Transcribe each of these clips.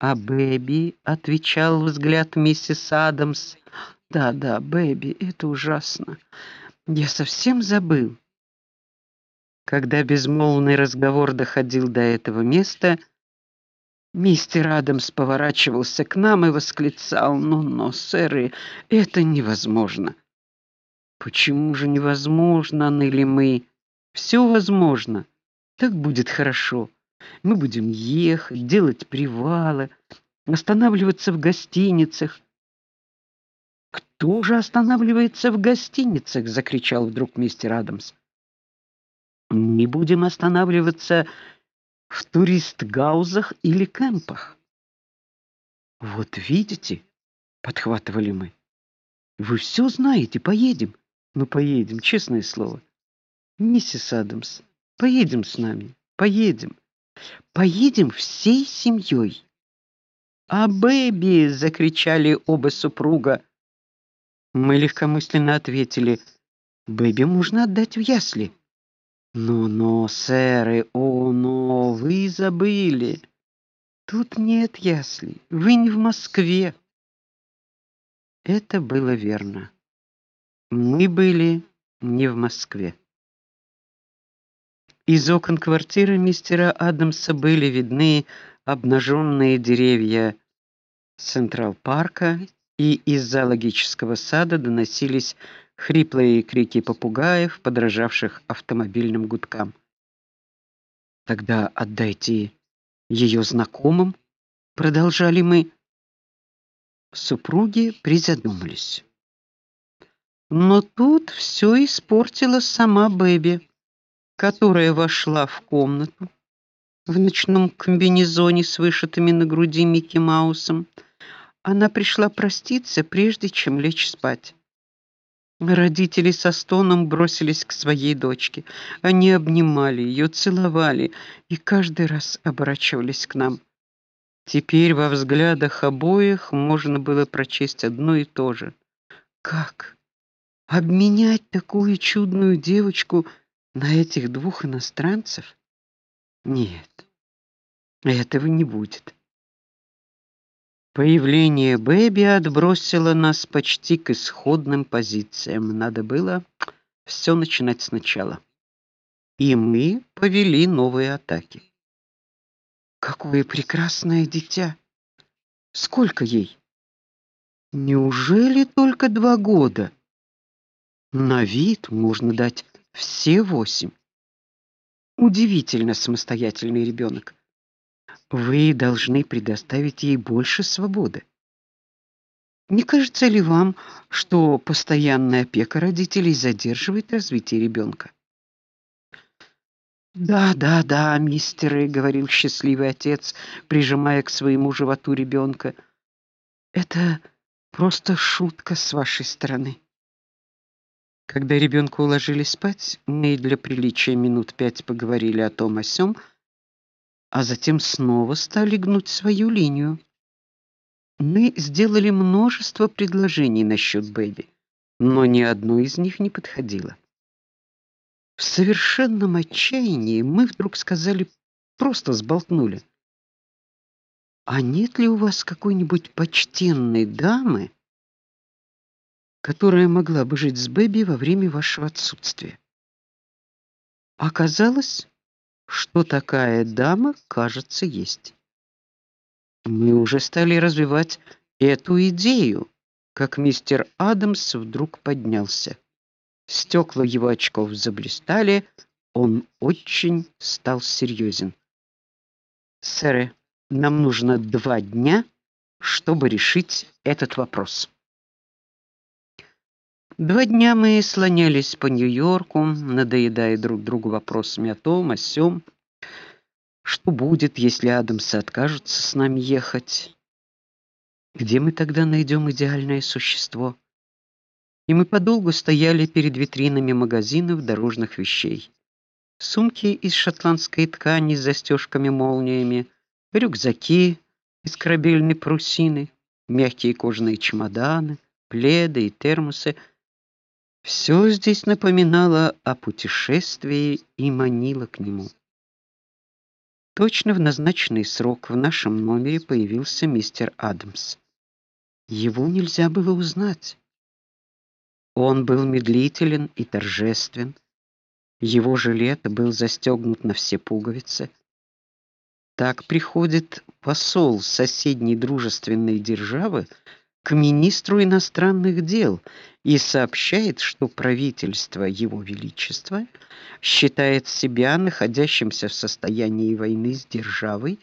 А Бэби, отвечал взгляд миссис Адамс. Да-да, Бэби, это ужасно. Я совсем забыл. Когда безмолвный разговор доходил до этого места, мистер Адамс поворачивался к нам и восклицал: "Ну, но, сэры, это невозможно". Почему же невозможно, ныли мы? Все возможно. Так будет хорошо. Мы будем ехать, делать привалы, останавливаться в гостиницах. Кто же останавливается в гостиницах, закричал вдруг мистер Адамс. Мы будем останавливаться в турист-гаузах или кемпах. Вот видите, подхватывали мы. Вы все знаете, поедем. Ну поедем, честное слово. Миссис Адамс, поедем с нами. Поедем. Поедем всей семьей. А бэби, закричали оба супруга. Мы легкомысленно ответили: "Бэби можно отдать в ясли". "Но-но, сэры, о, но вы забыли. Тут нет яслей. Вы не в Москве". Это было верно. Мы были не в Москве. Из окон квартиры мистера Адамса были видны обнаженные деревья Централ-парка, и из зоологического сада доносились хриплые крики попугаев, подражавших автомобильным гудкам. Тогда отдайте ее знакомым, продолжали мы. Супруги призадумались. Но тут все испортила сама Бэби, которая вошла в комнату в ночном комбинезоне с вышитыми на груди Микки Маусом. Она пришла проститься, прежде чем лечь спать. Родители со стоном бросились к своей дочке. Они обнимали ее, целовали и каждый раз оборачивались к нам. Теперь во взглядах обоих можно было прочесть одно и то же. Как обменять такую чудную девочку на этих двух иностранцев? Нет. Этого не будет. Появление Бэби отбросило нас почти к исходным позициям. Надо было все начинать сначала. И мы повели новые атаки. Какое прекрасное дитя. Сколько ей? Неужели только два года? На вид можно дать все восемь. Удивительно самостоятельный ребенок. Вы должны предоставить ей больше свободы. Не кажется ли вам, что постоянная опека родителей задерживает развитие ребенка? Да, да, да, мистеры, говорил счастливый отец, прижимая к своему животу ребенка. Это просто шутка с вашей стороны. Когда ребенка уложили спать, мы для приличия минут пять поговорили о том о сём, а затем снова стали гнуть свою линию. Мы сделали множество предложений насчет Бэби, но ни одно из них не подходило. В совершенном отчаянии мы вдруг сказали, просто сболтнули: "А нет ли у вас какой-нибудь почтенной дамы, которая могла бы жить с Бэби во время вашего отсутствия?" Оказалось, что такая дама, кажется, есть. Мы уже стали развивать эту идею, как мистер Адамс вдруг поднялся. Стекла его очков заблестели, он очень стал серьезен. Сэр, нам нужно два дня, чтобы решить этот вопрос. Два дня мы слонялись по Нью-Йорку, надоедая друг другу вопросами о том, о сём. Что будет, если Адамсы откажутся с нами ехать? Где мы тогда найдем идеальное существо? И мы подолгу стояли перед витринами магазинов дорожных вещей. Сумки из шотландской ткани с застежками-молниями, рюкзаки из корабельной парусины, мягкие кожаные чемоданы, пледы и термосы — все здесь напоминало о путешествии и манило к нему. Точно в назначенный срок в нашем номере появился мистер Адамс. Его нельзя было узнать. Он был медлителен и торжествен. Его жилет был застегнут на все пуговицы. Так приходит посол соседней дружественной державы к министру иностранных дел и сообщает, что правительство его величества считает себя находящимся в состоянии войны с державой,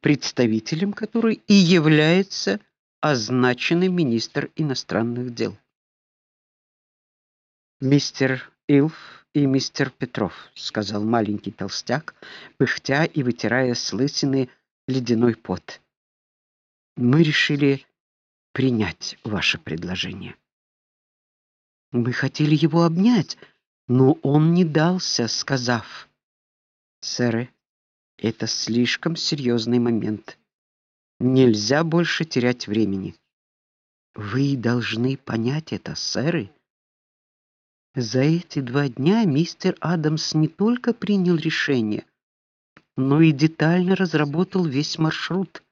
представителем которой и является означенный министр иностранных дел. Мистер Илф и мистер Петров, сказал маленький толстяк, пыхтя и вытирая с лысины ледяной пот. Мы решили принять ваше предложение. Мы хотели его обнять, но он не дался, сказав: "Сэр, это слишком серьезный момент. Нельзя больше терять времени. Вы должны понять это, сэры. За эти два дня мистер Адамс не только принял решение, но и детально разработал весь маршрут,